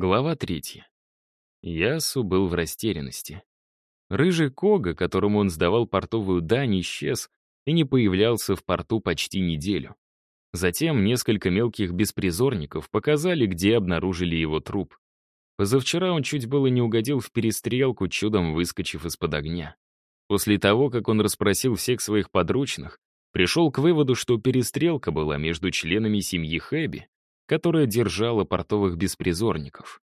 Глава третья. Ясу был в растерянности. Рыжий Кога, которому он сдавал портовую дань, исчез и не появлялся в порту почти неделю. Затем несколько мелких беспризорников показали, где обнаружили его труп. Позавчера он чуть было не угодил в перестрелку, чудом выскочив из-под огня. После того, как он расспросил всех своих подручных, пришел к выводу, что перестрелка была между членами семьи Хэби, которая держала портовых беспризорников.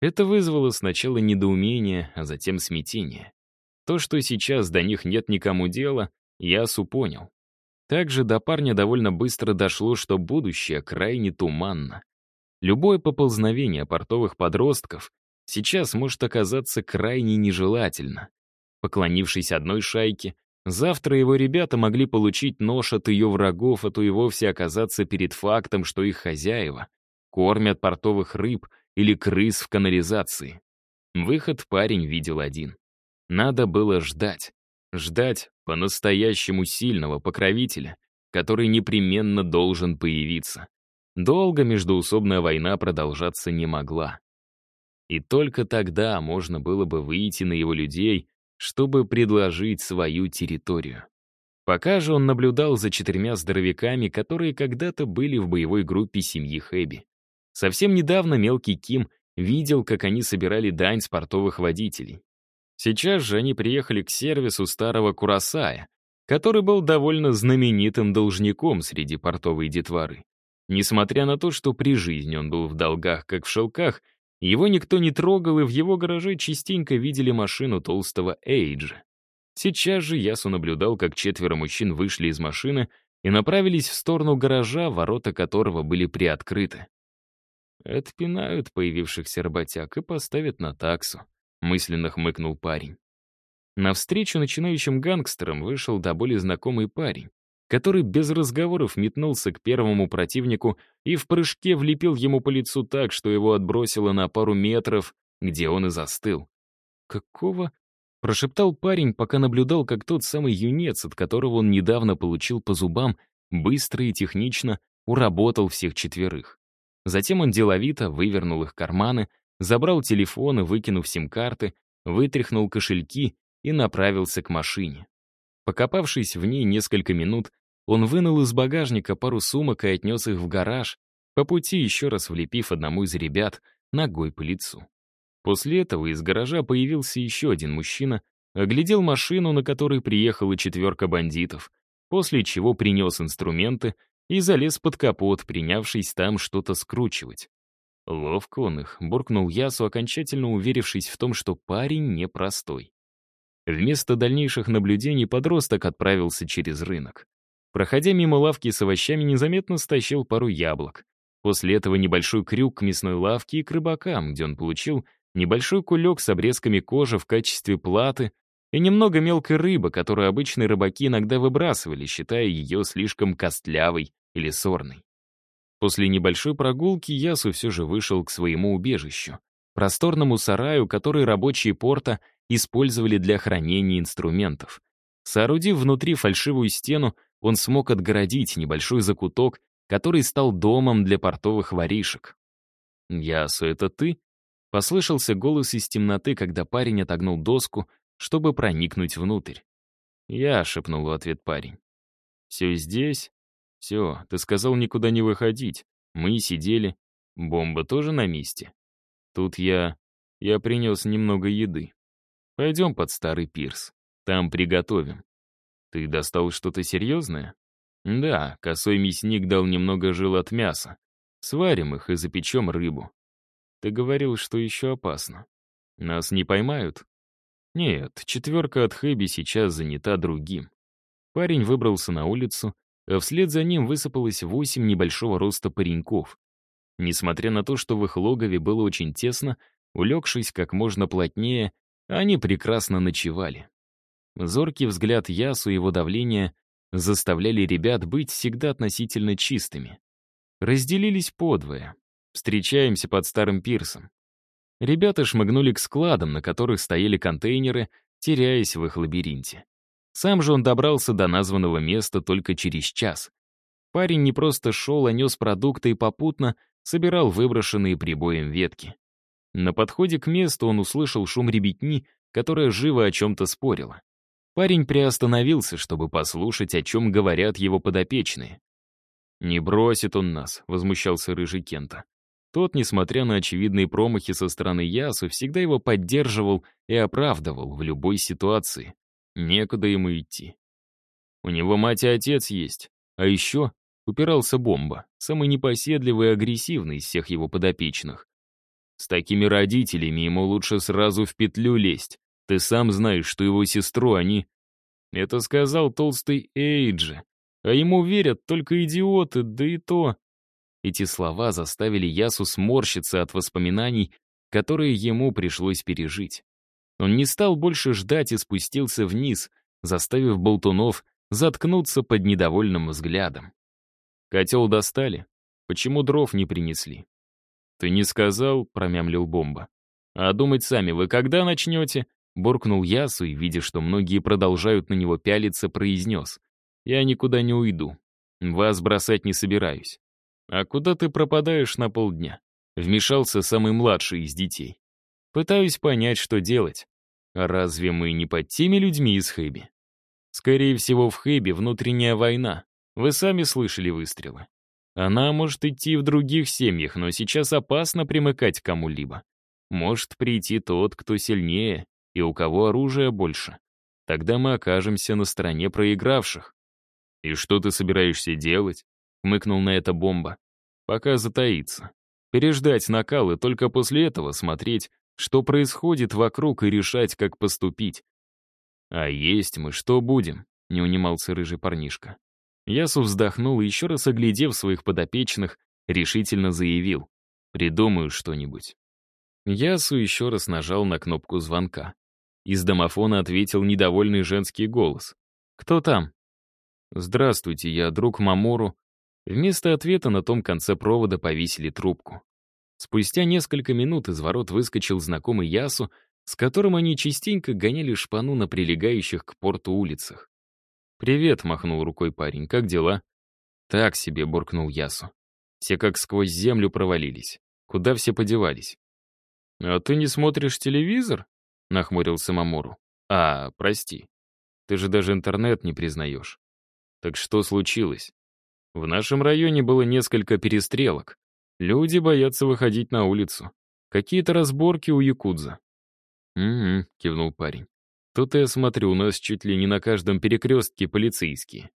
Это вызвало сначала недоумение, а затем смятение. То, что сейчас до них нет никому дела, Ясу понял. Также до парня довольно быстро дошло, что будущее крайне туманно. Любое поползновение портовых подростков сейчас может оказаться крайне нежелательно. Поклонившись одной шайке, Завтра его ребята могли получить нож от ее врагов, а то и вовсе оказаться перед фактом, что их хозяева кормят портовых рыб или крыс в канализации. Выход парень видел один. Надо было ждать. Ждать по-настоящему сильного покровителя, который непременно должен появиться. Долго междуусобная война продолжаться не могла. И только тогда можно было бы выйти на его людей чтобы предложить свою территорию. Пока же он наблюдал за четырьмя здоровяками, которые когда-то были в боевой группе семьи Хэби. Совсем недавно мелкий Ким видел, как они собирали дань с портовых водителей. Сейчас же они приехали к сервису старого Курасая, который был довольно знаменитым должником среди портовой детворы. Несмотря на то, что при жизни он был в долгах, как в шелках, его никто не трогал, и в его гараже частенько видели машину толстого Эйджа. Сейчас же Ясу наблюдал, как четверо мужчин вышли из машины и направились в сторону гаража, ворота которого были приоткрыты. «Отпинают появившихся работяг и поставят на таксу», — мысленно хмыкнул парень. Навстречу начинающим гангстерам вышел до боли знакомый парень который без разговоров метнулся к первому противнику и в прыжке влепил ему по лицу так, что его отбросило на пару метров, где он и застыл. «Какого?» — прошептал парень, пока наблюдал, как тот самый юнец, от которого он недавно получил по зубам, быстро и технично уработал всех четверых. Затем он деловито вывернул их карманы, забрал телефоны, выкинув сим-карты, вытряхнул кошельки и направился к машине. Покопавшись в ней несколько минут, он вынул из багажника пару сумок и отнес их в гараж, по пути еще раз влепив одному из ребят ногой по лицу. После этого из гаража появился еще один мужчина, оглядел машину, на которой приехала четверка бандитов, после чего принес инструменты и залез под капот, принявшись там что-то скручивать. Ловко он их, буркнул Ясу, окончательно уверившись в том, что парень непростой. Вместо дальнейших наблюдений подросток отправился через рынок. Проходя мимо лавки с овощами, незаметно стащил пару яблок. После этого небольшой крюк к мясной лавке и к рыбакам, где он получил небольшой кулек с обрезками кожи в качестве платы и немного мелкой рыбы, которую обычные рыбаки иногда выбрасывали, считая ее слишком костлявой или сорной. После небольшой прогулки Ясу все же вышел к своему убежищу, просторному сараю, который рабочие порта использовали для хранения инструментов. Соорудив внутри фальшивую стену, он смог отгородить небольшой закуток, который стал домом для портовых воришек. «Ясу, это ты?» Послышался голос из темноты, когда парень отогнул доску, чтобы проникнуть внутрь. «Я», — шепнул в ответ парень. «Все здесь?» «Все, ты сказал никуда не выходить. Мы сидели. Бомба тоже на месте?» «Тут я... я принес немного еды. Пойдем под старый пирс. Там приготовим. Ты достал что-то серьезное? Да, косой мясник дал немного жил от мяса. Сварим их и запечем рыбу. Ты говорил, что еще опасно. Нас не поймают? Нет, четверка от Хэби сейчас занята другим. Парень выбрался на улицу, а вслед за ним высыпалось восемь небольшого роста пареньков. Несмотря на то, что в их логове было очень тесно, улегшись как можно плотнее, они прекрасно ночевали. Зоркий взгляд Ясу и его давление заставляли ребят быть всегда относительно чистыми. Разделились подвое. Встречаемся под старым пирсом. Ребята шмыгнули к складам, на которых стояли контейнеры, теряясь в их лабиринте. Сам же он добрался до названного места только через час. Парень не просто шел, а нес продукты и попутно собирал выброшенные прибоем ветки. На подходе к месту он услышал шум ребятни, которая живо о чем-то спорила. Парень приостановился, чтобы послушать, о чем говорят его подопечные. «Не бросит он нас», — возмущался рыжий Кента. Тот, несмотря на очевидные промахи со стороны Ясу, всегда его поддерживал и оправдывал в любой ситуации. Некуда ему идти. У него мать и отец есть. А еще упирался бомба, самый непоседливый и агрессивный из всех его подопечных. С такими родителями ему лучше сразу в петлю лезть. Ты сам знаешь, что его сестру они... Это сказал толстый Эйджи. А ему верят только идиоты, да и то... Эти слова заставили Ясу сморщиться от воспоминаний, которые ему пришлось пережить. Он не стал больше ждать и спустился вниз, заставив болтунов заткнуться под недовольным взглядом. Котел достали. Почему дров не принесли? «Ты не сказал», — промямлил бомба. «А думать сами вы когда начнете?» Буркнул Ясу и, видя, что многие продолжают на него пялиться, произнес. «Я никуда не уйду. Вас бросать не собираюсь. «А куда ты пропадаешь на полдня?» Вмешался самый младший из детей. Пытаюсь понять, что делать. А разве мы не под теми людьми из Хэби? Скорее всего, в Хэби внутренняя война. Вы сами слышали выстрелы. Она может идти в других семьях, но сейчас опасно примыкать к кому-либо. Может прийти тот, кто сильнее и у кого оружия больше. Тогда мы окажемся на стороне проигравших. «И что ты собираешься делать?» — хмыкнул на это бомба. «Пока затаиться. Переждать накал и только после этого смотреть, что происходит вокруг и решать, как поступить. А есть мы что будем?» — не унимался рыжий парнишка. Ясу вздохнул и, еще раз оглядев своих подопечных, решительно заявил. «Придумаю что-нибудь». Ясу еще раз нажал на кнопку звонка. Из домофона ответил недовольный женский голос. «Кто там?» «Здравствуйте, я друг Мамору Вместо ответа на том конце провода повесили трубку. Спустя несколько минут из ворот выскочил знакомый Ясу, с которым они частенько гоняли шпану на прилегающих к порту улицах. «Привет», — махнул рукой парень, — «как дела?» «Так себе», — буркнул Ясу. Все как сквозь землю провалились. Куда все подевались? «А ты не смотришь телевизор?» — нахмурился Мамору. «А, прости. Ты же даже интернет не признаешь. Так что случилось?» В нашем районе было несколько перестрелок. Люди боятся выходить на улицу. Какие-то разборки у якудза. «Угу», — кивнул парень. «Тут я смотрю, у нас чуть ли не на каждом перекрестке полицейские.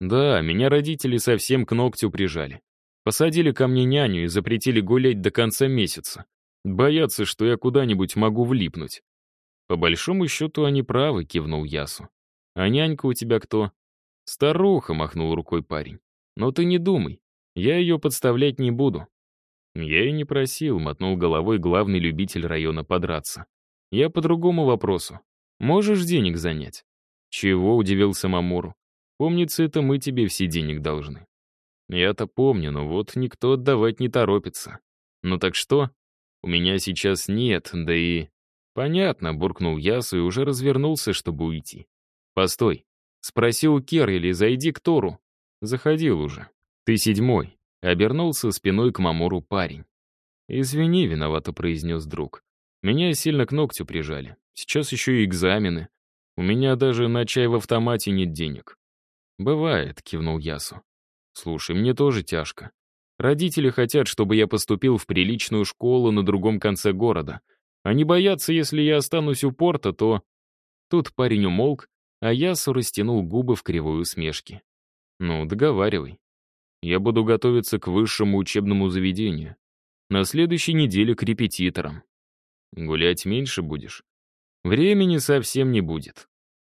Да, меня родители совсем к ногтю прижали. Посадили ко мне няню и запретили гулять до конца месяца. Боятся, что я куда-нибудь могу влипнуть. По большому счету они правы, кивнул Ясу. А нянька у тебя кто? Старуха, махнул рукой парень. Но ты не думай, я ее подставлять не буду. Я и не просил, мотнул головой главный любитель района подраться. Я по другому вопросу. Можешь денег занять? Чего, удивился Мамуру. Помнится, это мы тебе все денег должны. Я-то помню, но вот никто отдавать не торопится. Ну так что? У меня сейчас нет, да и... Понятно, буркнул Ясу и уже развернулся, чтобы уйти. Постой. Спроси у Керрили, зайди к Тору. Заходил уже. Ты седьмой. Обернулся спиной к Мамору парень. «Извини», — виновато произнес друг. «Меня сильно к ногтю прижали. Сейчас еще и экзамены. У меня даже на чай в автомате нет денег». «Бывает», — кивнул Ясу. «Слушай, мне тоже тяжко. Родители хотят, чтобы я поступил в приличную школу на другом конце города. Они боятся, если я останусь у порта, то...» Тут парень умолк, а Ясу растянул губы в кривой усмешке. Ну, договаривай. Я буду готовиться к высшему учебному заведению. На следующей неделе к репетиторам. Гулять меньше будешь? Времени совсем не будет.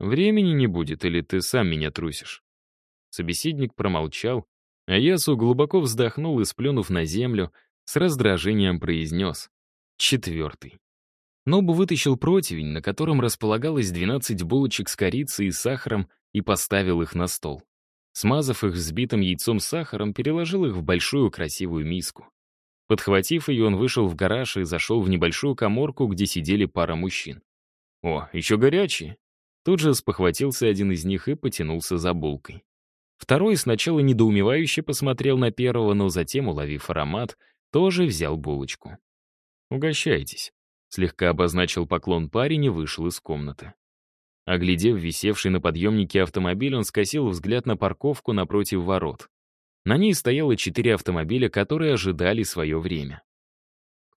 Времени не будет, или ты сам меня трусишь? Собеседник промолчал, а Ясу глубоко вздохнул и, сплюнув на землю, с раздражением произнес. Четвертый. Нобу вытащил противень, на котором располагалось 12 булочек с корицей и сахаром, и поставил их на стол. Смазав их взбитым яйцом с сахаром, переложил их в большую красивую миску. Подхватив ее, он вышел в гараж и зашел в небольшую коморку, где сидели пара мужчин. «О, еще горячие!» Тут же спохватился один из них и потянулся за булкой. Второй сначала недоумевающе посмотрел на первого, но затем, уловив аромат, тоже взял булочку. Угощайтесь. Слегка обозначил поклон парень и вышел из комнаты. Оглядев висевший на подъемнике автомобиль, он скосил взгляд на парковку напротив ворот. На ней стояло четыре автомобиля, которые ожидали свое время.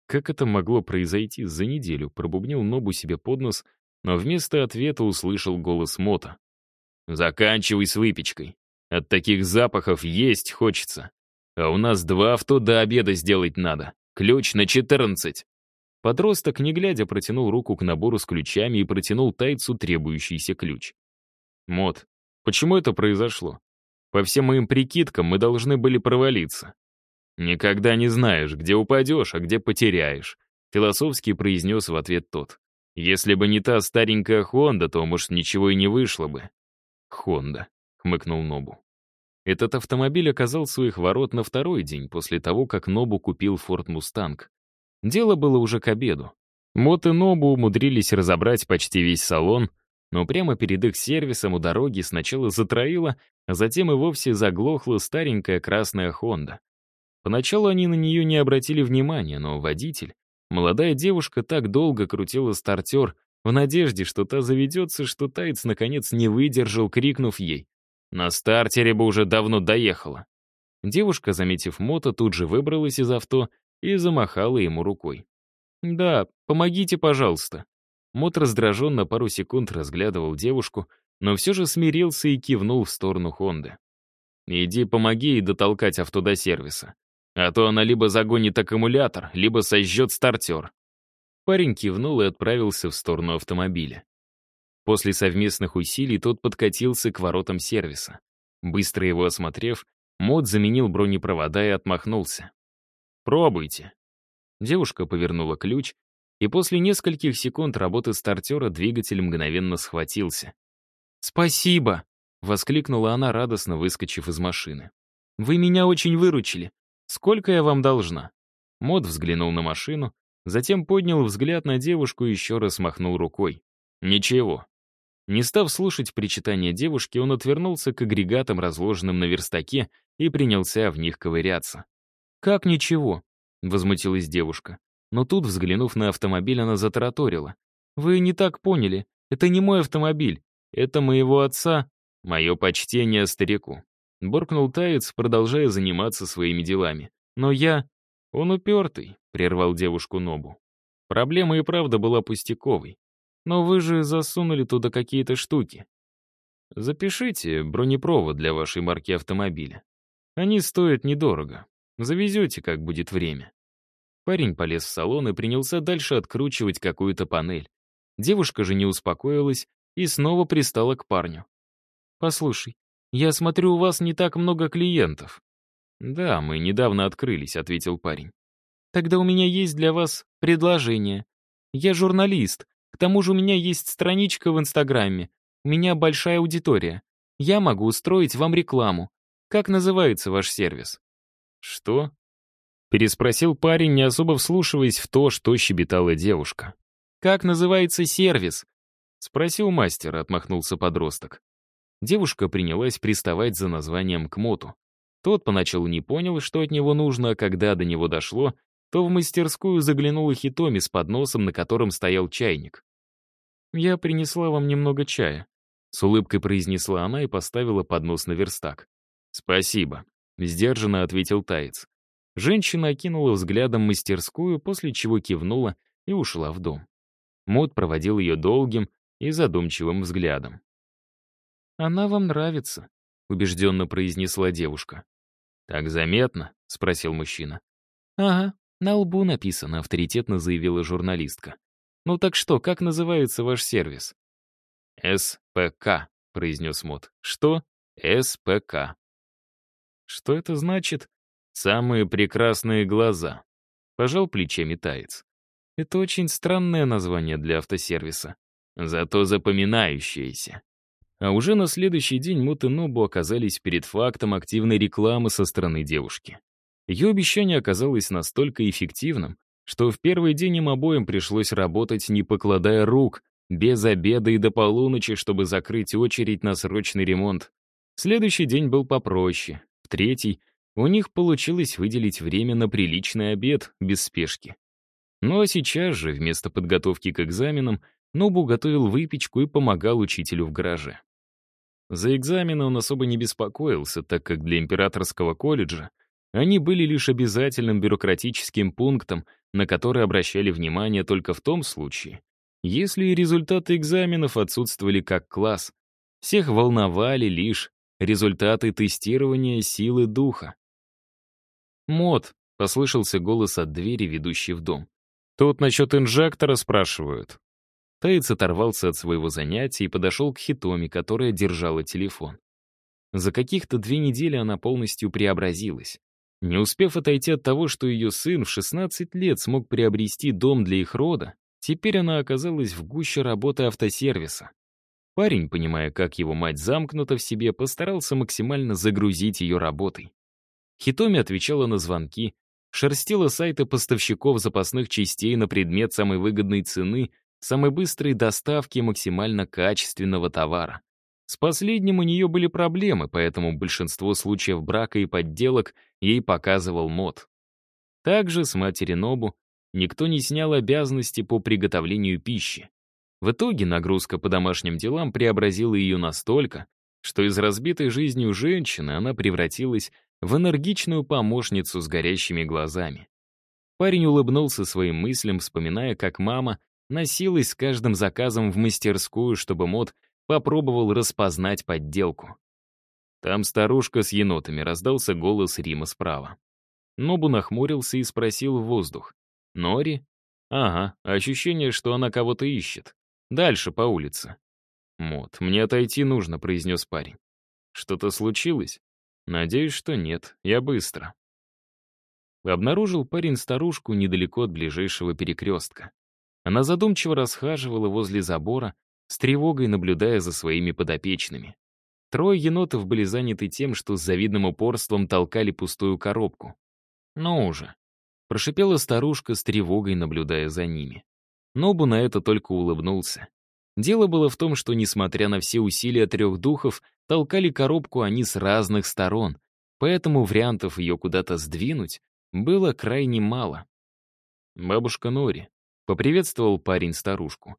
Как это могло произойти за неделю, пробубнил Нобу себе под нос, но вместо ответа услышал голос Мота. «Заканчивай с выпечкой. От таких запахов есть хочется. А у нас два авто до обеда сделать надо. Ключ на 14. Подросток, не глядя, протянул руку к набору с ключами и протянул тайцу требующийся ключ. «Мот, почему это произошло? По всем моим прикидкам мы должны были провалиться». «Никогда не знаешь, где упадешь, а где потеряешь», — философски произнес в ответ тот. «Если бы не та старенькая Хонда, то, может, ничего и не вышло бы». «Хонда», — хмыкнул Нобу. Этот автомобиль оказался у их ворот на второй день после того, как Нобу купил Форд Мустанг. Дело было уже к обеду. Мот и Нобу умудрились разобрать почти весь салон, но прямо перед их сервисом у дороги сначала затроила, а затем и вовсе заглохла старенькая красная Хонда. Поначалу они на нее не обратили внимания, но водитель, молодая девушка, так долго крутила стартер в надежде, что та заведется, что Тайц наконец не выдержал, крикнув ей. На стартере бы уже давно доехала. Девушка, заметив мото, тут же выбралась из авто и замахала ему рукой. «Да, помогите, пожалуйста». Мот раздраженно пару секунд разглядывал девушку, но все же смирился и кивнул в сторону Хонды. «Иди помоги ей дотолкать авто до сервиса. А то она либо загонит аккумулятор, либо сожжет стартер». Парень кивнул и отправился в сторону автомобиля. После совместных усилий тот подкатился к воротам сервиса. Быстро его осмотрев, Мод заменил бронепровода и отмахнулся. «Пробуйте». Девушка повернула ключ, и после нескольких секунд работы стартера двигатель мгновенно схватился. «Спасибо!» — воскликнула она, радостно выскочив из машины. «Вы меня очень выручили. Сколько я вам должна?» Мод взглянул на машину, затем поднял взгляд на девушку и еще раз махнул рукой. «Ничего». Не став слушать причитания девушки, он отвернулся к агрегатам, разложенным на верстаке, и принялся в них ковыряться. «Как ничего?» — возмутилась девушка. Но тут, взглянув на автомобиль, она затараторила. «Вы не так поняли. Это не мой автомобиль. Это моего отца. Мое почтение старику». Боркнул Таец, продолжая заниматься своими делами. «Но я...» «Он упертый», — прервал девушку Нобу. Проблема и правда была пустяковой. «Но вы же засунули туда какие-то штуки. Запишите бронепровод для вашей марки автомобиля. Они стоят недорого. Завезете, как будет время». Парень полез в салон и принялся дальше откручивать какую-то панель. Девушка же не успокоилась и снова пристала к парню. «Послушай, я смотрю, у вас не так много клиентов». «Да, мы недавно открылись», — ответил парень. «Тогда у меня есть для вас предложение. Я журналист, к тому же у меня есть страничка в Инстаграме. У меня большая аудитория. Я могу устроить вам рекламу. Как называется ваш сервис?» «Что?» — переспросил парень, не особо вслушиваясь в то, что щебетала девушка. «Как называется сервис?» — спросил мастер, отмахнулся подросток. Девушка принялась приставать за названием к моту. Тот поначалу не понял, что от него нужно, а когда до него дошло, то в мастерскую заглянула Хитоми с подносом, на котором стоял чайник. «Я принесла вам немного чая», — с улыбкой произнесла она и поставила поднос на верстак. «Спасибо», — сдержанно ответил Таец. Женщина окинула взглядом мастерскую, после чего кивнула и ушла в дом. Мод проводил ее долгим и задумчивым взглядом. «Она вам нравится», — убежденно произнесла девушка. «Так заметно?» — спросил мужчина. «Ага, на лбу написано», — авторитетно заявила журналистка. «Ну так что, как называется ваш сервис?» «СПК», — произнес Мод. «Что?» «СПК». Что это значит? Самые прекрасные глаза. Пожал плечами таец. Это очень странное название для автосервиса. Зато запоминающееся. А уже на следующий день Мут и Нобу оказались перед фактом активной рекламы со стороны девушки. Ее обещание оказалось настолько эффективным, что в первый день им обоим пришлось работать, не покладая рук, без обеда и до полуночи, чтобы закрыть очередь на срочный ремонт. Следующий день был попроще. Третий у них получилось выделить время на приличный обед без спешки. Ну а сейчас же, вместо подготовки к экзаменам, Нобу готовил выпечку и помогал учителю в гараже. За экзамены он особо не беспокоился, так как для императорского колледжа они были лишь обязательным бюрократическим пунктом, на который обращали внимание только в том случае, если результаты экзаменов отсутствовали как класс. Всех волновали лишь результаты тестирования силы духа. «Мод», — послышался голос от двери, ведущей в дом. «Тут насчет инжектора спрашивают». Таец оторвался от своего занятия и подошел к Хитоми, которая держала телефон. За каких-то две недели она полностью преобразилась. Не успев отойти от того, что ее сын в 16 лет смог приобрести дом для их рода, теперь она оказалась в гуще работы автосервиса. Парень, понимая, как его мать замкнута в себе, постарался максимально загрузить ее работой. Хитоми отвечала на звонки, шерстила сайты поставщиков запасных частей на предмет самой выгодной цены самой быстрой доставки максимально качественного товара. С последним у нее были проблемы, поэтому большинство случаев брака и подделок ей показывал мод. Также с матери Нобу никто не снял обязанности по приготовлению пищи. В итоге нагрузка по домашним делам преобразила ее настолько, что из разбитой жизнью женщины она превратилась в энергичную помощницу с горящими глазами. Парень улыбнулся своим мыслям, вспоминая, как мама носилась с каждым заказом в мастерскую, чтобы Мод попробовал распознать подделку. Там старушка с енотами, раздался голос Рима справа. Нобу нахмурился и спросил в воздух. «Нори?» «Ага, ощущение, что она кого-то ищет. Дальше, по улице». «Мод, мне отойти нужно», — произнес парень. «Что-то случилось?» «Надеюсь, что нет. Я быстро». Обнаружил парень старушку недалеко от ближайшего перекрестка. Она задумчиво расхаживала возле забора, с тревогой наблюдая за своими подопечными. Трое енотов были заняты тем, что с завидным упорством толкали пустую коробку. «Ну уже!» — прошипела старушка с тревогой, наблюдая за ними. Нобу на это только улыбнулся. Дело было в том, что, несмотря на все усилия трех духов, толкали коробку они с разных сторон, поэтому вариантов ее куда-то сдвинуть было крайне мало. Бабушка Нори, Поприветствовал парень старушку.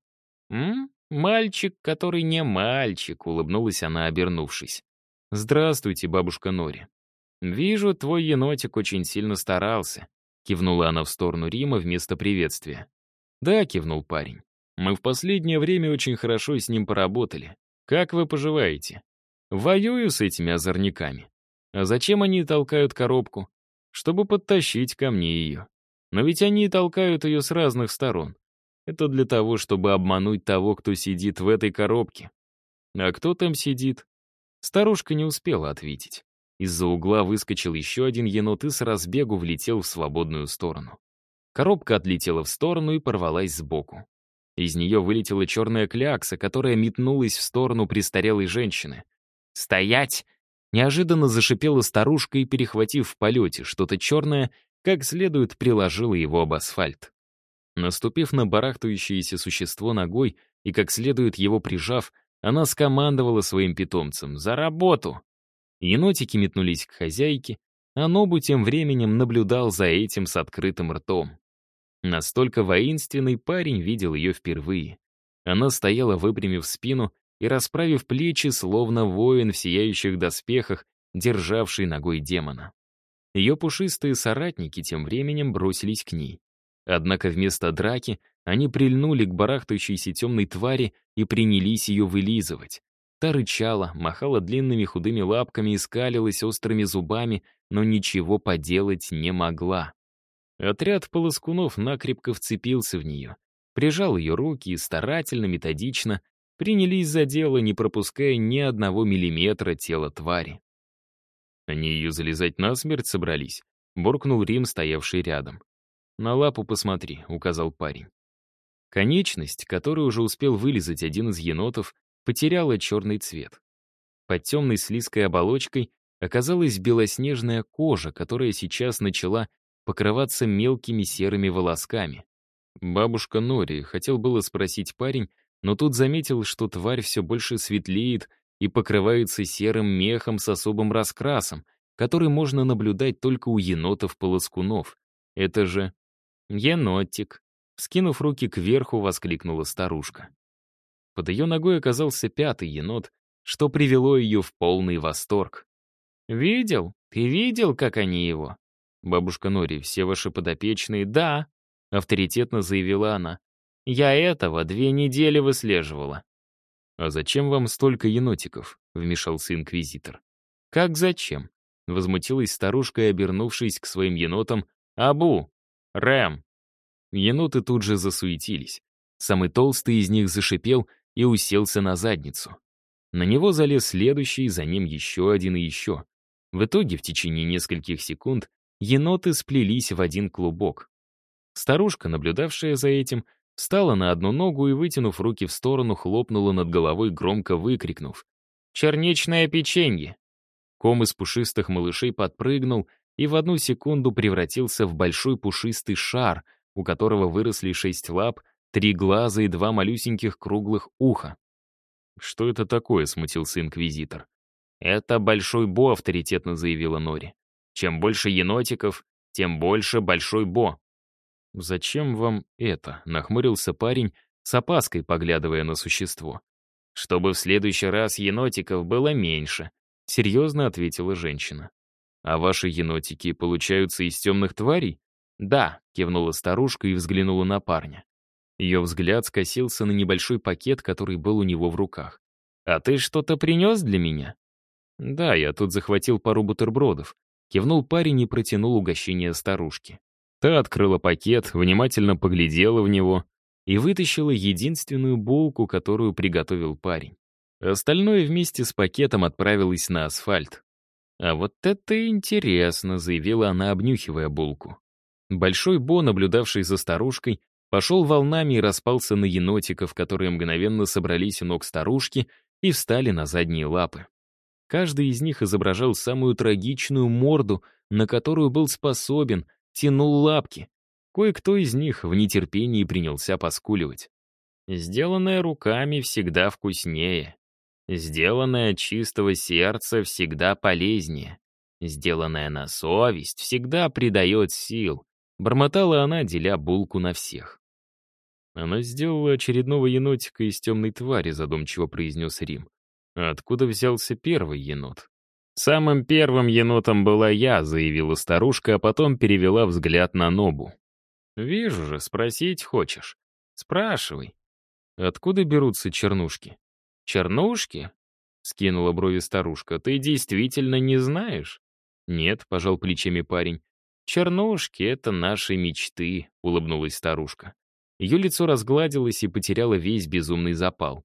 «М? Мальчик, который не мальчик», — улыбнулась она, обернувшись. «Здравствуйте, бабушка Нори. Вижу, твой енотик очень сильно старался», — кивнула она в сторону Рима вместо приветствия. «Да», — кивнул парень. «Мы в последнее время очень хорошо с ним поработали. Как вы поживаете?» «Воюю с этими озорниками. А зачем они толкают коробку? Чтобы подтащить ко мне ее. Но ведь они толкают ее с разных сторон. Это для того, чтобы обмануть того, кто сидит в этой коробке. А кто там сидит? Старушка не успела ответить. Из-за угла выскочил еще один енот и с разбегу влетел в свободную сторону. Коробка отлетела в сторону и порвалась сбоку. Из нее вылетела черная клякса, которая метнулась в сторону престарелой женщины. «Стоять!» Неожиданно зашипела старушка и, перехватив в полете что-то черное, как следует приложила его об асфальт. Наступив на барахтающееся существо ногой и как следует его прижав, она скомандовала своим питомцам «За работу!». Енотики метнулись к хозяйке, а Нобу тем временем наблюдал за этим с открытым ртом. Настолько воинственный парень видел ее впервые. Она стояла, выпрямив спину и расправив плечи, словно воин в сияющих доспехах, державший ногой демона. Ее пушистые соратники тем временем бросились к ней. Однако вместо драки они прильнули к барахтающейся темной твари и принялись ее вылизывать. Та рычала, махала длинными худыми лапками и скалилась острыми зубами, но ничего поделать не могла. Отряд полоскунов накрепко вцепился в нее, прижал ее руки и старательно, методично принялись за дело, не пропуская ни одного миллиметра тела твари. Они ее залезать насмерть собрались, буркнул Рим, стоявший рядом. «На лапу посмотри», — указал парень. Конечность, которую уже успел вылезать один из енотов, потеряла черный цвет. Под темной слизкой оболочкой оказалась белоснежная кожа, которая сейчас начала покрываться мелкими серыми волосками. Бабушка Нори хотел было спросить парень, но тут заметил, что тварь все больше светлеет и покрываются серым мехом с особым раскрасом, который можно наблюдать только у енотов-полоскунов. Это же енотик, Скинув руки кверху, воскликнула старушка. Под ее ногой оказался пятый енот, что привело ее в полный восторг. «Видел? Ты видел, как они его?» «Бабушка Нори, все ваши подопечные, да», — авторитетно заявила она. «Я этого две недели выслеживала». «А зачем вам столько енотиков?» — вмешался инквизитор. «Как зачем?» — возмутилась старушка и, обернувшись к своим енотам, «Абу! Рэм!» Еноты тут же засуетились. Самый толстый из них зашипел и уселся на задницу. На него залез следующий, за ним еще один и еще. В итоге, в течение нескольких секунд, еноты сплелись в один клубок. Старушка, наблюдавшая за этим, встала на одну ногу и, вытянув руки в сторону, хлопнула над головой, громко выкрикнув. «Черничное печенье!» Ком из пушистых малышей подпрыгнул и в одну секунду превратился в большой пушистый шар, у которого выросли шесть лап, три глаза и два малюсеньких круглых уха. «Что это такое?» — смутился инквизитор. «Это Большой Бо», — авторитетно заявила Нори. «Чем больше енотиков, тем больше Большой Бо». «Зачем вам это?» — нахмурился парень, с опаской поглядывая на существо. «Чтобы в следующий раз енотиков было меньше», — серьезно ответила женщина. «А ваши енотики получаются из темных тварей?» «Да», — кивнула старушка и взглянула на парня. Ее взгляд скосился на небольшой пакет, который был у него в руках. «А ты что-то принес для меня?» «Да, я тут захватил пару бутербродов», — кивнул парень и протянул угощение старушке. Та открыла пакет, внимательно поглядела в него и вытащила единственную булку, которую приготовил парень. Остальное вместе с пакетом отправилось на асфальт. «А вот это интересно», — заявила она, обнюхивая булку. Большой Бо, наблюдавший за старушкой, пошел волнами и распался на енотиков, которые мгновенно собрались у ног старушки и встали на задние лапы. Каждый из них изображал самую трагичную морду, на которую был способен, тянул лапки. Кое-кто из них в нетерпении принялся поскуливать. Сделанное руками всегда вкуснее. Сделанное от чистого сердца всегда полезнее. Сделанное на совесть всегда придает сил. Бормотала она, деля булку на всех. Она сделала очередного енотика из темной твари, задумчиво произнес Рим. А откуда взялся первый енот? «Самым первым енотом была я», — заявила старушка, а потом перевела взгляд на Нобу. «Вижу же, спросить хочешь. Спрашивай. Откуда берутся чернушки?» «Чернушки?» — скинула брови старушка. «Ты действительно не знаешь?» «Нет», — пожал плечами парень. «Чернушки — это наши мечты», — улыбнулась старушка. Ее лицо разгладилось и потеряло весь безумный запал.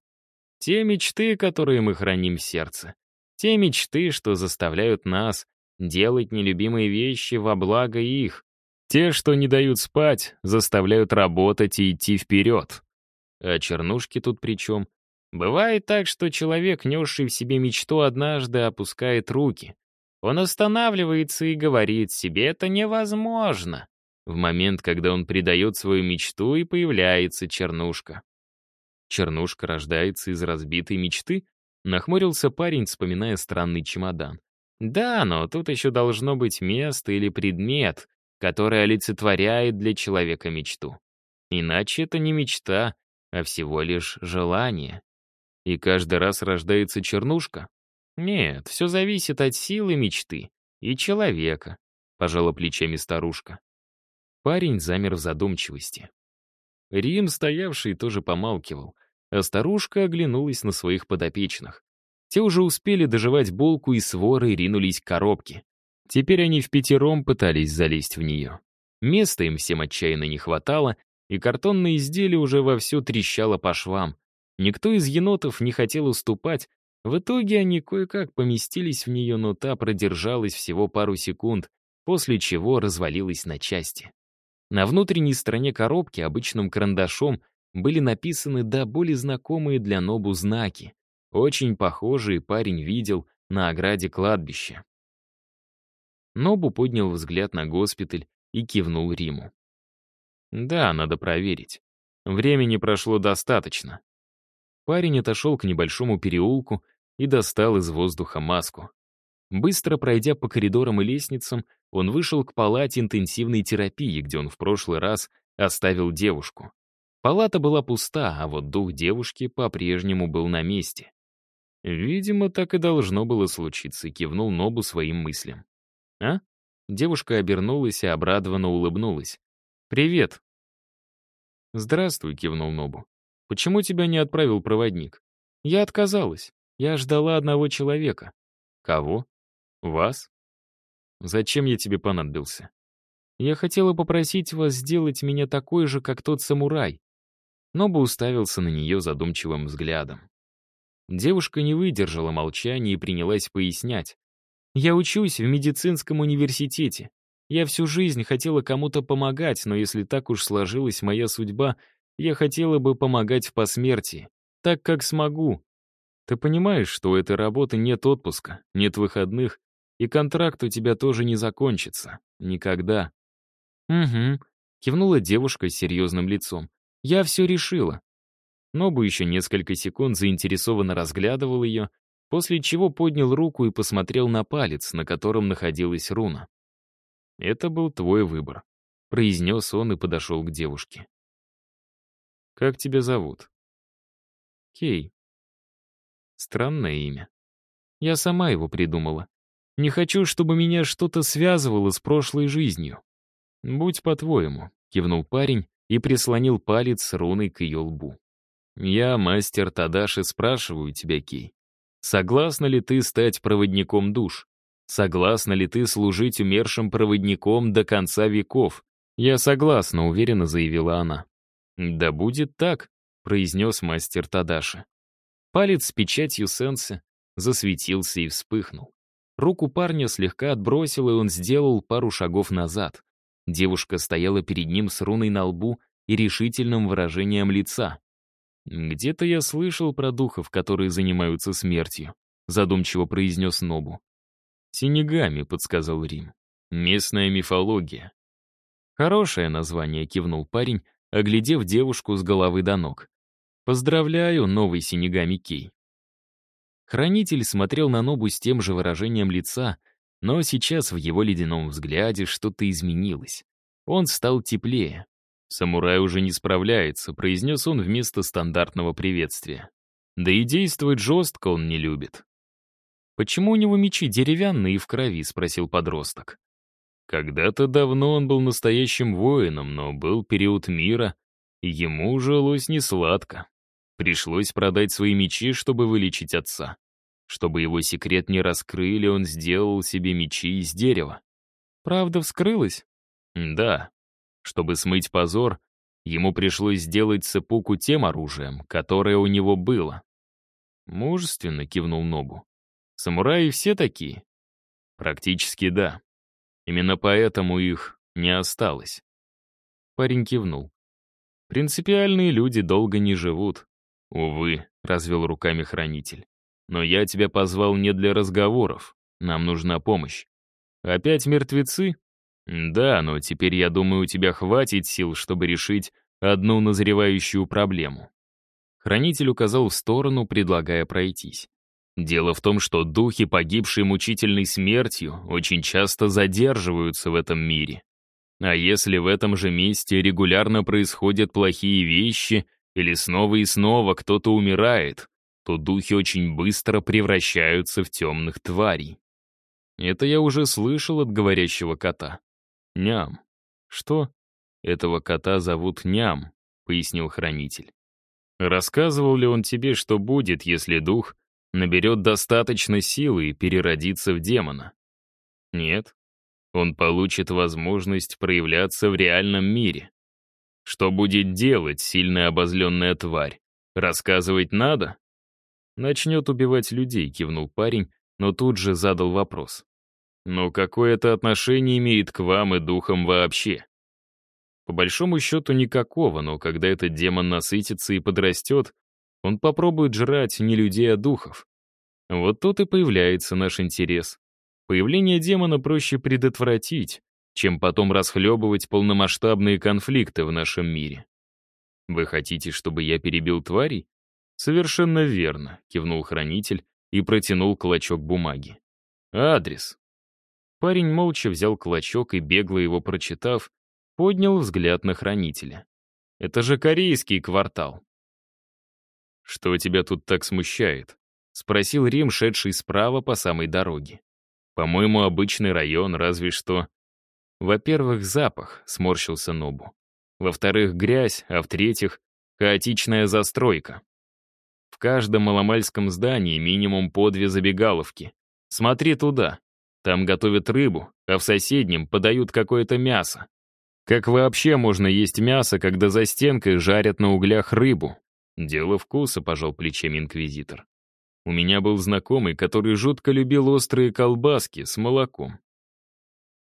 «Те мечты, которые мы храним в сердце. Те мечты, что заставляют нас делать нелюбимые вещи во благо их. Те, что не дают спать, заставляют работать и идти вперед. А чернушки тут при чем? Бывает так, что человек, несший в себе мечту, однажды опускает руки. Он останавливается и говорит себе, это невозможно. В момент, когда он предает свою мечту, и появляется чернушка. Чернушка рождается из разбитой мечты? Нахмурился парень, вспоминая странный чемодан. Да, но тут еще должно быть место или предмет, который олицетворяет для человека мечту. Иначе это не мечта, а всего лишь желание. И каждый раз рождается чернушка? Нет, все зависит от силы мечты и человека, пожала плечами старушка. Парень замер в задумчивости. Рим, стоявший, тоже помалкивал, а старушка оглянулась на своих подопечных. Те уже успели доживать булку и своры ринулись к коробке. Теперь они в пятером пытались залезть в нее. Места им всем отчаянно не хватало, и картонное изделие уже вовсю трещало по швам. Никто из енотов не хотел уступать, в итоге они кое-как поместились в нее, но та продержалась всего пару секунд, после чего развалилась на части. На внутренней стороне коробки обычным карандашом были написаны до боли знакомые для Нобу знаки. Очень похожие парень видел на ограде кладбища. Нобу поднял взгляд на госпиталь и кивнул Риму. «Да, надо проверить. Времени прошло достаточно». Парень отошел к небольшому переулку и достал из воздуха маску. Быстро пройдя по коридорам и лестницам, он вышел к палате интенсивной терапии, где он в прошлый раз оставил девушку. Палата была пуста, а вот дух девушки по-прежнему был на месте. Видимо, так и должно было случиться, кивнул Нобу своим мыслям. «А?» Девушка обернулась и обрадованно улыбнулась. «Привет». «Здравствуй», — кивнул Нобу. «Почему тебя не отправил проводник?» «Я отказалась. Я ждала одного человека». «Кого?» «Вас?» «Зачем я тебе понадобился?» «Я хотела попросить вас сделать меня такой же, как тот самурай». Нобу уставился на нее задумчивым взглядом. Девушка не выдержала молчания и принялась пояснять. «Я учусь в медицинском университете. Я всю жизнь хотела кому-то помогать, но если так уж сложилась моя судьба, я хотела бы помогать в посмертии, так как смогу. Ты понимаешь, что у этой работы нет отпуска, нет выходных, и контракт у тебя тоже не закончится. Никогда. «Угу», — кивнула девушка с серьезным лицом. «Я все решила». Нобу еще несколько секунд заинтересованно разглядывал ее, после чего поднял руку и посмотрел на палец, на котором находилась руна. «Это был твой выбор», — произнес он и подошел к девушке. «Как тебя зовут?» «Кей». Странное имя. Я сама его придумала. Не хочу, чтобы меня что-то связывало с прошлой жизнью. «Будь по-твоему», — кивнул парень и прислонил палец с руной к ее лбу. «Я, мастер Тадаши, спрашиваю тебя, Кей, согласна ли ты стать проводником душ? Согласна ли ты служить умершим проводником до конца веков?» «Я согласна», — уверенно заявила она. «Да будет так», — произнес мастер Тадаши. Палец с печатью сенса засветился и вспыхнул. Руку парня слегка отбросил, и он сделал пару шагов назад. Девушка стояла перед ним с руной на лбу и решительным выражением лица. «Где-то я слышал про духов, которые занимаются смертью», задумчиво произнес Нобу. «Синегами», — подсказал Рим. «Местная мифология». «Хорошее название», — кивнул парень, оглядев девушку с головы до ног. «Поздравляю, новый Синегами Кей». Хранитель смотрел на Нобу с тем же выражением лица, но сейчас в его ледяном взгляде что-то изменилось. Он стал теплее. «Самурай уже не справляется», — произнес он вместо стандартного приветствия. Да и действовать жестко он не любит. «Почему у него мечи деревянные и в крови?» — спросил подросток. Когда-то давно он был настоящим воином, но был период мира, и ему жилось несладко. Пришлось продать свои мечи, чтобы вылечить отца. Чтобы его секрет не раскрыли, он сделал себе мечи из дерева. Правда вскрылась? Да. Чтобы смыть позор, ему пришлось сделать цепуку тем оружием, которое у него было. Мужественно кивнул Нобу. Самураи все такие? Практически да. Именно поэтому их не осталось. Парень кивнул. Принципиальные люди долго не живут. Увы, развел руками хранитель. Но я тебя позвал не для разговоров. Нам нужна помощь. Опять мертвецы? Да, но теперь, я думаю, у тебя хватит сил, чтобы решить одну назревающую проблему. Хранитель указал в сторону, предлагая пройтись. Дело в том, что духи, погибшие мучительной смертью, очень часто задерживаются в этом мире. А если в этом же месте регулярно происходят плохие вещи, или снова и снова кто-то умирает, то духи очень быстро превращаются в темных тварей. Это я уже слышал от говорящего кота. Ням. Что? Этого кота зовут Ням, пояснил хранитель. Рассказывал ли он тебе, что будет, если дух наберет достаточно силы и переродится в демона? Нет. Он получит возможность проявляться в реальном мире. Что будет делать сильная обозленная тварь? Рассказывать надо? «Начнет убивать людей», — кивнул парень, но тут же задал вопрос. «Но какое это отношение имеет к вам и духам вообще?» По большому счету никакого, но когда этот демон насытится и подрастет, он попробует жрать не людей, а духов. Вот тут и появляется наш интерес. Появление демона проще предотвратить, чем потом расхлебывать полномасштабные конфликты в нашем мире. Вы хотите, чтобы я перебил тварей? «Совершенно верно», — кивнул хранитель и протянул клочок бумаги. «Адрес». Парень молча взял клочок и, бегло его прочитав, Поднял взгляд на хранителя. «Это же корейский квартал». «Что тебя тут так смущает?» — спросил Рим, шедший справа по самой дороге. «По-моему, обычный район, разве что...» «Во-первых, запах», — сморщился Нобу. «Во-вторых, грязь, а в-третьих, хаотичная застройка. В каждом маломальском здании минимум по две забегаловки. Смотри туда. Там готовят рыбу, а в соседнем подают какое-то мясо. Как вообще можно есть мясо, когда за стенкой жарят на углях рыбу? Дело вкуса, пожал плечами инквизитор. У меня был знакомый, который жутко любил острые колбаски с молоком.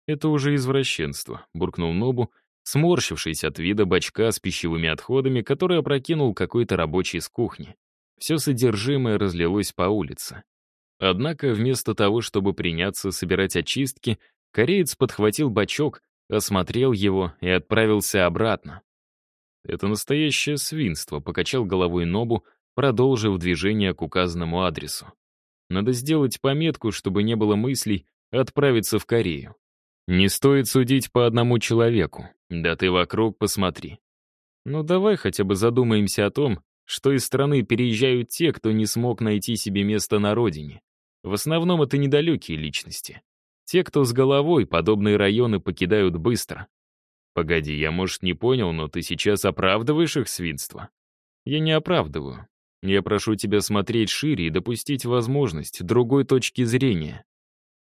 Это уже извращенство, буркнул Нобу, сморщившись от вида бачка с пищевыми отходами, который опрокинул какой-то рабочий с кухни. Все содержимое разлилось по улице. Однако вместо того, чтобы приняться собирать очистки, кореец подхватил бачок, осмотрел его и отправился обратно. «Это настоящее свинство», — покачал головой Нобу, продолжив движение к указанному адресу. «Надо сделать пометку, чтобы не было мыслей отправиться в Корею. Не стоит судить по одному человеку. Да ты вокруг посмотри. Ну давай хотя бы задумаемся о том, что из страны переезжают те, кто не смог найти себе место на родине. В основном это недалекие личности. Те, кто с головой, подобные районы покидают быстро. Погоди, я, может, не понял, но ты сейчас оправдываешь их свинство? Я не оправдываю. Я прошу тебя смотреть шире и допустить возможность другой точки зрения.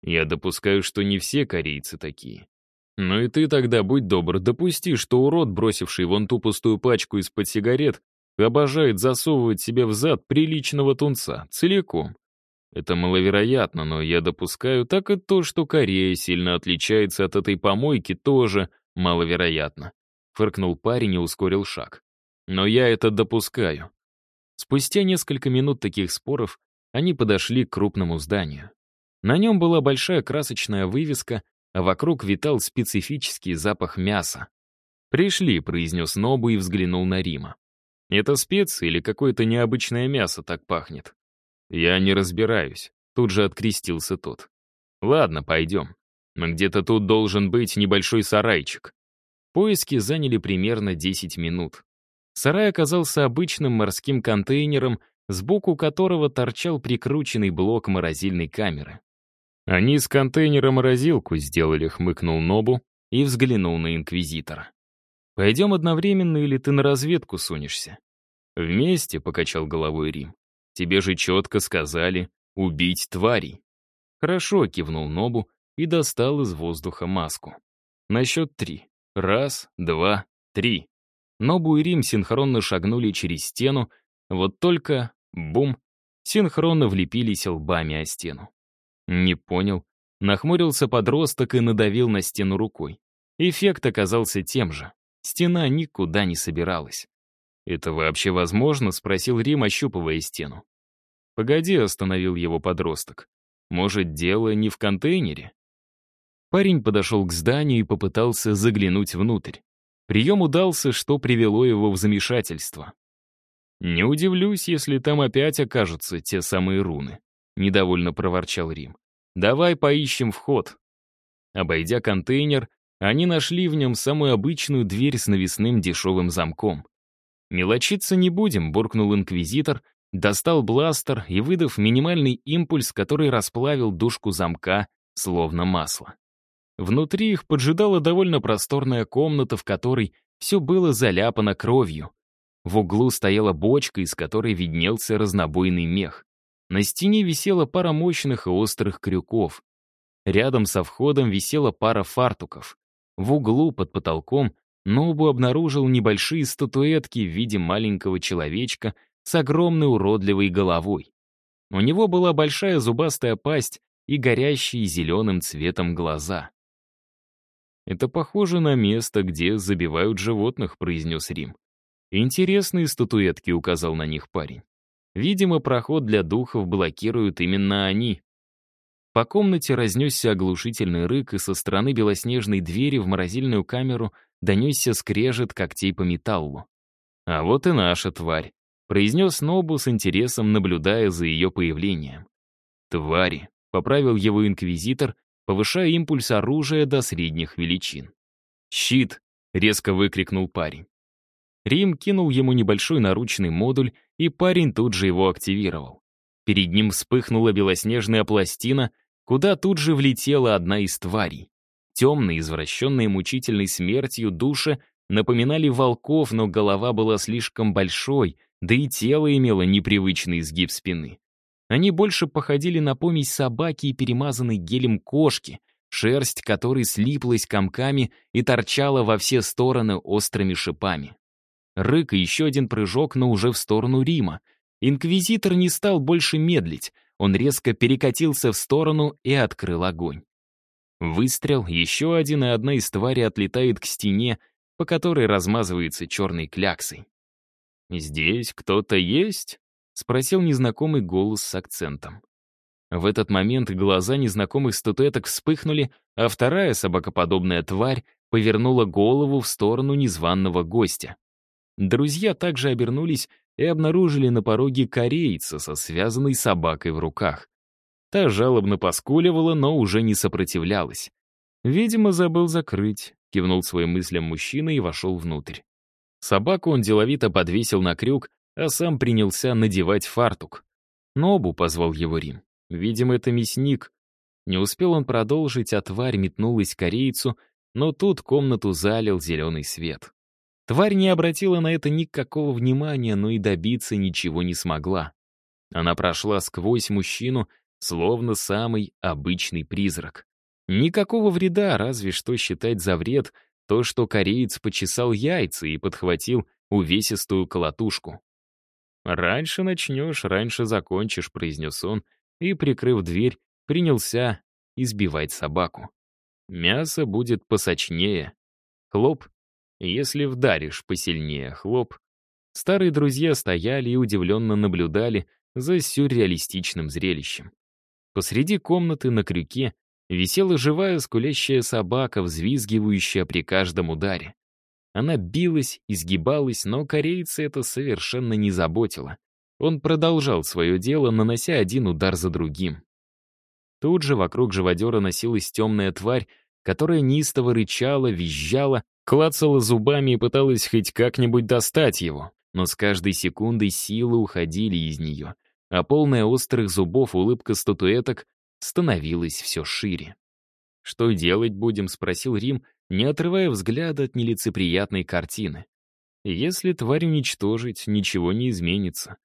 Я допускаю, что не все корейцы такие. Но и ты тогда, будь добр, допусти, что урод, бросивший вон ту пустую пачку из-под сигарет, обожает засовывать себе в зад приличного тунца, целиком. Это маловероятно, но я допускаю, так и то, что Корея сильно отличается от этой помойки, тоже маловероятно. Фыркнул парень и ускорил шаг. Но я это допускаю. Спустя несколько минут таких споров они подошли к крупному зданию. На нем была большая красочная вывеска, а вокруг витал специфический запах мяса. «Пришли», — произнес Нобу и взглянул на Рима. Это специи или какое-то необычное мясо так пахнет? Я не разбираюсь. Тут же открестился тот. Ладно, пойдем. Где-то тут должен быть небольшой сарайчик. Поиски заняли примерно 10 минут. Сарай оказался обычным морским контейнером, сбоку которого торчал прикрученный блок морозильной камеры. Они с контейнера морозилку сделали, хмыкнул Нобу и взглянул на инквизитора. Пойдем одновременно или ты на разведку сунешься?» «Вместе», — покачал головой Рим. «Тебе же четко сказали убить тварей». «Хорошо», — кивнул Нобу и достал из воздуха маску. На счет три. Раз, два, три. Нобу и Рим синхронно шагнули через стену, вот только, бум, синхронно влепились лбами о стену. Не понял. Нахмурился подросток и надавил на стену рукой. Эффект оказался тем же. Стена никуда не собиралась. «Это вообще возможно?» — спросил Рим, ощупывая стену. «Погоди», — остановил его подросток. «Может, дело не в контейнере?» Парень подошел к зданию и попытался заглянуть внутрь. Прием удался, что привело его в замешательство. «Не удивлюсь, если там опять окажутся те самые руны», — недовольно проворчал Рим. «Давай поищем вход». Обойдя контейнер, они нашли в нем самую обычную дверь с навесным дешевым замком. «Мелочиться не будем», — буркнул инквизитор, достал бластер и, выдав минимальный импульс, который расплавил дужку замка, словно масло. Внутри их поджидала довольно просторная комната, в которой все было заляпано кровью. В углу стояла бочка, из которой виднелся разнобойный мех. На стене висела пара мощных и острых крюков. Рядом со входом висела пара фартуков. В углу под потолком Нобу обнаружил небольшие статуэтки в виде маленького человечка с огромной уродливой головой. У него была большая зубастая пасть и горящие зеленым цветом глаза. «Это похоже на место, где забивают животных», — произнес Рим. «Интересные статуэтки», — указал на них парень. «Видимо, проход для духов блокируют именно они». По комнате разнесся оглушительный рык, и со стороны белоснежной двери в морозильную камеру донесся скрежет когтей по металлу. «А вот и наша тварь», — произнес Нобу с интересом, наблюдая за ее появлением. «Твари», — поправил его инквизитор, повышая импульс оружия до средних величин. «Щит», — резко выкрикнул парень. Рим кинул ему небольшой наручный модуль, и парень тут же его активировал. Перед ним вспыхнула белоснежная пластина, куда тут же влетела одна из тварей. Темные, извращенные мучительной смертью души напоминали волков, но голова была слишком большой, да и тело имело непривычный изгиб спины. Они больше походили на помесь собаки и перемазанной гелем кошки, шерсть которой слиплась комками и торчала во все стороны острыми шипами. Рык и еще один прыжок, но уже в сторону Рима. Инквизитор не стал больше медлить, он резко перекатился в сторону и открыл огонь. Выстрел, еще один, и одна из тварей отлетает к стене, по которой размазывается черной кляксой. «Здесь кто-то есть?» — спросил незнакомый голос с акцентом. В этот момент глаза незнакомых статуэток вспыхнули, а вторая собакоподобная тварь повернула голову в сторону незваного гостя. Друзья также обернулись и обнаружили на пороге корейца со связанной собакой в руках. Та жалобно поскуливала, но уже не сопротивлялась. «Видимо, забыл закрыть», — кивнул своим мыслям мужчина и вошел внутрь. Собаку он деловито подвесил на крюк, а сам принялся надевать фартук. «Нобу», — позвал его Рим. «Видимо, это мясник». Не успел он продолжить, а тварь метнулась к корейцу, но тут комнату залил зеленый свет. Тварь не обратила на это никакого внимания, но и добиться ничего не смогла. Она прошла сквозь мужчину, словно самый обычный призрак. Никакого вреда, разве что считать за вред то, что кореец почесал яйца и подхватил увесистую колотушку. «Раньше начнешь, раньше закончишь», — произнес он, и, прикрыв дверь, принялся избивать собаку. «Мясо будет посочнее. Хлоп, если вдаришь посильнее, хлоп». Старые друзья стояли и удивленно наблюдали за сюрреалистичным зрелищем. Посреди комнаты на крюке висела живая скулящая собака, взвизгивающая при каждом ударе. Она билась, изгибалась, но корейца это совершенно не заботило. Он продолжал свое дело, нанося один удар за другим. Тут же вокруг живодера носилась темная тварь, которая неистово рычала, визжала, клацала зубами и пыталась хоть как-нибудь достать его. Но с каждой секундой силы уходили из нее, а полная острых зубов улыбка статуэток становилась все шире. «Что делать будем?» — спросил Рим, не отрывая взгляда от нелицеприятной картины. Если тварь уничтожить, ничего не изменится.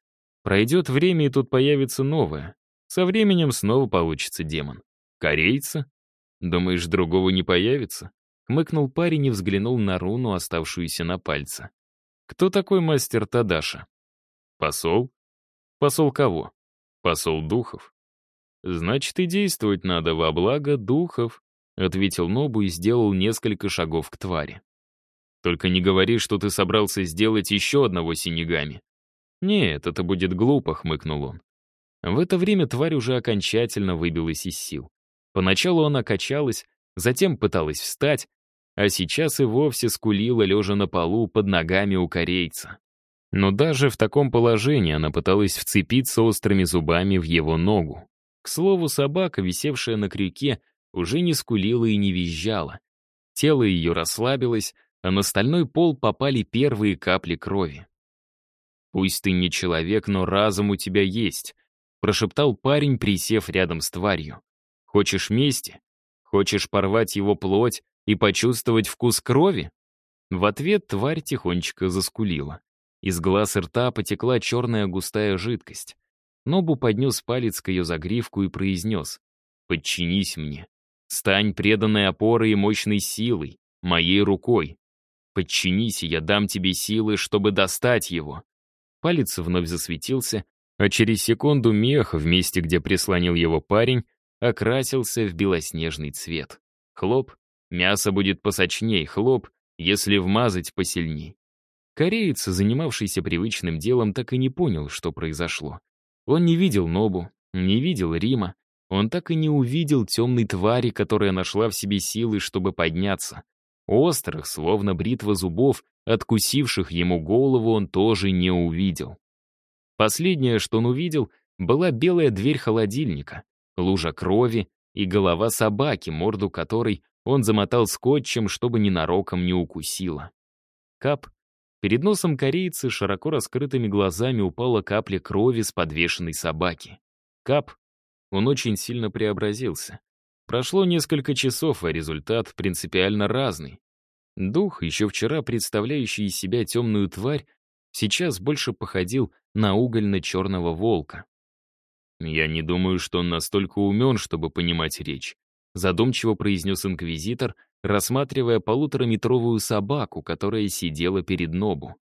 Пройдет время, и тут появится новое. Со временем снова получится демон. Корейца? Думаешь, другого не появится? Хмыкнул парень и взглянул на руну, оставшуюся на пальце. Кто такой мастер Тадаша? Посол? Посол кого? Посол духов. Значит, и действовать надо во благо духов. — ответил Нобу и сделал несколько шагов к твари. «Только не говори, что ты собрался сделать еще одного синегами». «Нет, это будет глупо», — хмыкнул он. В это время тварь уже окончательно выбилась из сил. Поначалу она качалась, затем пыталась встать, а сейчас и вовсе скулила, лежа на полу под ногами у корейца. Но даже в таком положении она пыталась вцепиться острыми зубами в его ногу. К слову, собака, висевшая на крюке, уже не скулила и не визжала. Тело ее расслабилось, а на стальной пол попали первые капли крови. «Пусть ты не человек, но разум у тебя есть», — прошептал парень, присев рядом с тварью. «Хочешь мести? Хочешь порвать его плоть и почувствовать вкус крови?» В ответ тварь тихонечко заскулила. Из глаз и рта потекла черная густая жидкость. Нобу поднес палец к ее загривку и произнес «Подчинись мне». Стань преданной опорой и мощной силой, моей рукой. Подчинись, я дам тебе силы, чтобы достать его». Палец вновь засветился, а через секунду мех, в месте, где прислонил его парень, окрасился в белоснежный цвет. Хлоп, мясо будет посочней, хлоп, если вмазать посильней. Кореец, занимавшийся привычным делом, так и не понял, что произошло. Он не видел Нобу, не видел Рима, он так и не увидел темной твари, которая нашла в себе силы, чтобы подняться. Острых, словно бритва зубов, откусивших ему голову, он тоже не увидел. Последнее, что он увидел, была белая дверь холодильника, лужа крови и голова собаки, морду которой он замотал скотчем, чтобы ненароком не укусило. Кап. Перед носом корейца широко раскрытыми глазами упала капля крови с подвешенной собаки. Кап. Он очень сильно преобразился. Прошло несколько часов, а результат принципиально разный. Дух, еще вчера представляющий из себя темную тварь, сейчас больше походил на угольно-черного волка. «Я не думаю, что он настолько умен, чтобы понимать речь», задумчиво произнес инквизитор, рассматривая полутораметровую собаку, которая сидела перед Нобу.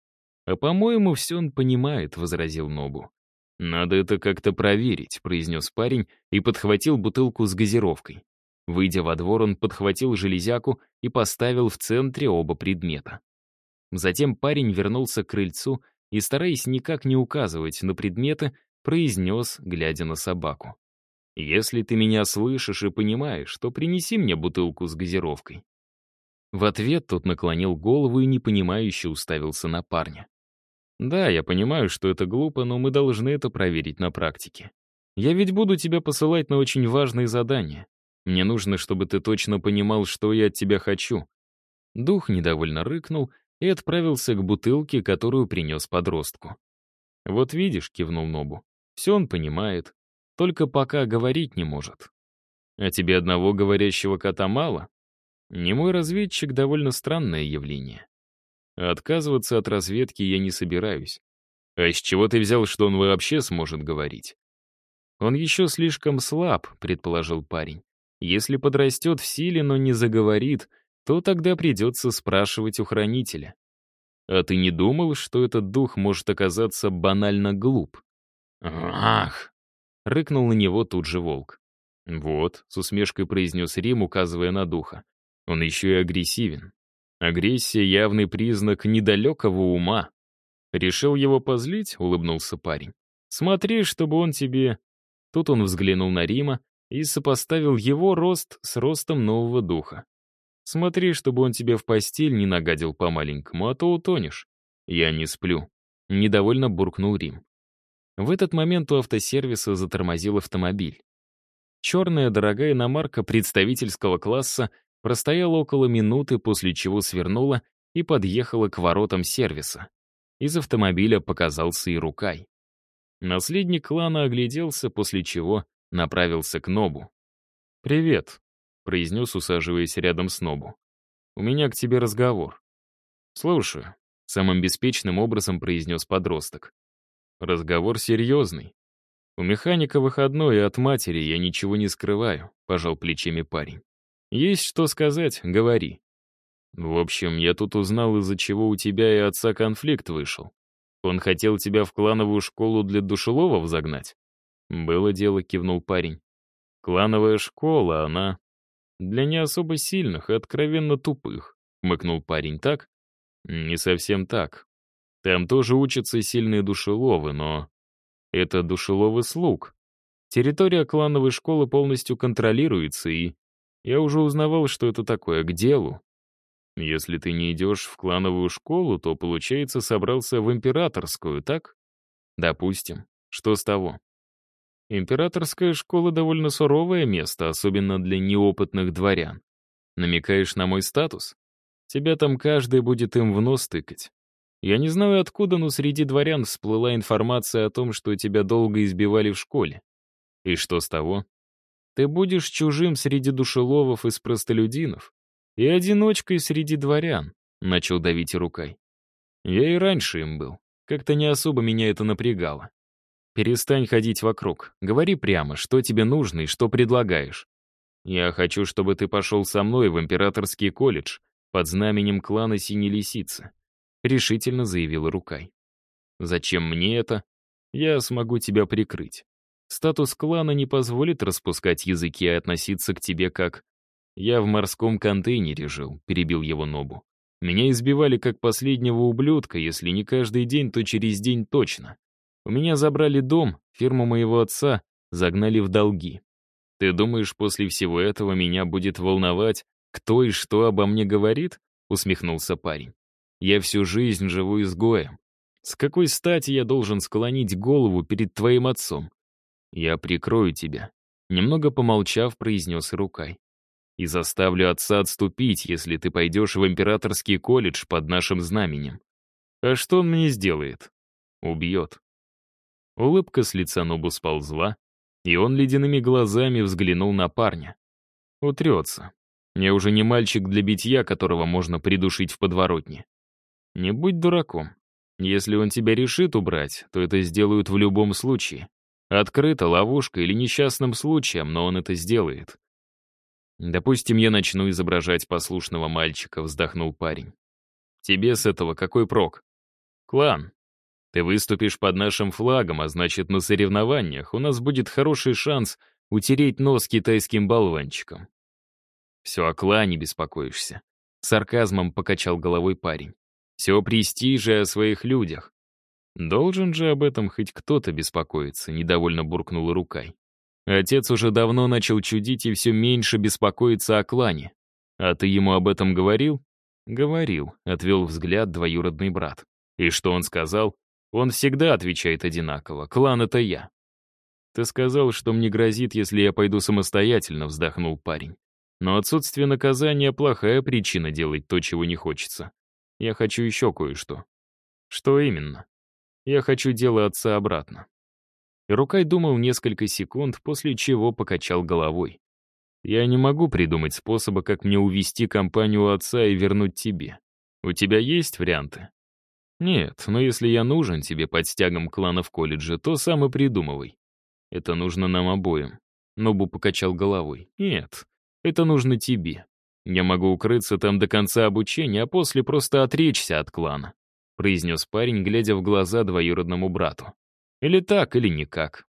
«А по-моему, все он понимает», — возразил Нобу. «Надо это как-то проверить», — произнес парень и подхватил бутылку с газировкой. Выйдя во двор, он подхватил железяку и поставил в центре оба предмета. Затем парень вернулся к крыльцу и, стараясь никак не указывать на предметы, произнес, глядя на собаку. «Если ты меня слышишь и понимаешь, то принеси мне бутылку с газировкой». В ответ тот наклонил голову и непонимающе уставился на парня. «Да, я понимаю, что это глупо, но мы должны это проверить на практике. Я ведь буду тебя посылать на очень важные задания. Мне нужно, чтобы ты точно понимал, что я от тебя хочу». Дух недовольно рыкнул и отправился к бутылке, которую принес подростку. «Вот видишь», — кивнул Нобу, — «все он понимает, только пока говорить не может. А тебе одного говорящего кота мало? Не мой разведчик — довольно странное явление. отказываться от разведки я не собираюсь. А с чего ты взял, что он вообще сможет говорить? Он еще слишком слаб, предположил парень. Если подрастет в силе, но не заговорит, то тогда придется спрашивать у хранителя. А ты не думал, что этот дух может оказаться банально глуп? Ах! Рыкнул на него тут же волк. Вот, с усмешкой произнес Рим, указывая на духа. Он еще и агрессивен. Агрессия — явный признак недалекого ума. Решил его позлить, улыбнулся парень. Смотри, чтобы он тебе... Тут он взглянул на Рима, и сопоставил его рост с ростом нового духа. Смотри, чтобы он тебе в постель не нагадил по-маленькому, а то утонешь. Я не сплю. Недовольно буркнул Рим. В этот момент у автосервиса затормозил автомобиль. Черная дорогая иномарка представительского класса простояла около минуты, после чего свернула и подъехала к воротам сервиса. Из автомобиля показался и Рукай. Наследник клана огляделся, после чего направился к Нобу. «Привет», — произнес, усаживаясь рядом с Нобу. «У меня к тебе разговор». «Слушаю», — самым беспечным образом произнес подросток. «Разговор серьезный. У механика выходной, и от матери я ничего не скрываю», — пожал плечами парень. «Есть что сказать, говори». «В общем, я тут узнал, из-за чего у тебя и отца конфликт вышел. Он хотел тебя в клановую школу для душеловов загнать?» «Было дело», — кивнул парень. «Клановая школа, она...» «Для не особо сильных и откровенно тупых», — мыкнул парень, так? «Не совсем так. Там тоже учатся сильные душеловы, но...» «Это душеловы слуг. Территория клановой школы полностью контролируется, и... Я уже узнавал, что это такое, к делу. Если ты не идешь в клановую школу, то, получается, собрался в императорскую, так? Допустим. Что с того? Императорская школа довольно суровое место, особенно для неопытных дворян. Намекаешь на мой статус? Тебя там каждый будет им в нос тыкать. Я не знаю откуда, но среди дворян всплыла информация о том, что тебя долго избивали в школе. И что с того? Ты будешь чужим среди душеловов из простолюдинов и одиночкой среди дворян, — начал давить рукой. Я и раньше им был. Как-то не особо меня это напрягало. Перестань ходить вокруг. Говори прямо, что тебе нужно и что предлагаешь. Я хочу, чтобы ты пошел со мной в императорский колледж под знаменем клана Синей Лисицы», — решительно заявила Рукай. «Зачем мне это? Я смогу тебя прикрыть. Статус клана не позволит распускать языки и относиться к тебе как... Я в морском контейнере жил», — перебил его Нобу. «Меня избивали как последнего ублюдка, если не каждый день, то через день точно. У меня забрали дом, фирму моего отца загнали в долги. Ты думаешь, после всего этого меня будет волновать, кто и что обо мне говорит?» — усмехнулся парень. «Я всю жизнь живу изгоем. С какой стати я должен склонить голову перед твоим отцом? Я прикрою тебя». Немного помолчав, произнес Рукай. и заставлю отца отступить, если ты пойдешь в императорский колледж под нашим знаменем. А что он мне сделает? Убьет. Улыбка с лица Нобу сползла, и он ледяными глазами взглянул на парня. Утрется. Я уже не мальчик для битья, которого можно придушить в подворотне. Не будь дураком. Если он тебя решит убрать, то это сделают в любом случае. Открыто, ловушка или несчастным случаем, но он это сделает. Допустим, я начну изображать послушного мальчика, вздохнул парень. Тебе с этого какой прок? Клан. Ты выступишь под нашим флагом, а значит, на соревнованиях у нас будет хороший шанс утереть нос китайским болванчиком. Все о клане беспокоишься. Сарказмом покачал головой парень. Все о престиже о своих людях. Должен же об этом хоть кто-то беспокоиться, недовольно буркнула рукой. Отец уже давно начал чудить и все меньше беспокоиться о клане. А ты ему об этом говорил? Говорил, отвел взгляд двоюродный брат. И что он сказал? Он всегда отвечает одинаково. Клан — это я. Ты сказал, что мне грозит, если я пойду самостоятельно, вздохнул парень. Но отсутствие наказания — плохая причина делать то, чего не хочется. Я хочу еще кое-что. Что именно? Я хочу дело отца обратно. Рукай думал несколько секунд, после чего покачал головой. «Я не могу придумать способа, как мне увести компанию отца и вернуть тебе. У тебя есть варианты?» «Нет, но если я нужен тебе под стягом клана в колледже, то сам и придумывай. Это нужно нам обоим». Нобу покачал головой. «Нет, это нужно тебе. Я могу укрыться там до конца обучения, а после просто отречься от клана», произнес парень, глядя в глаза двоюродному брату. Или так, или никак.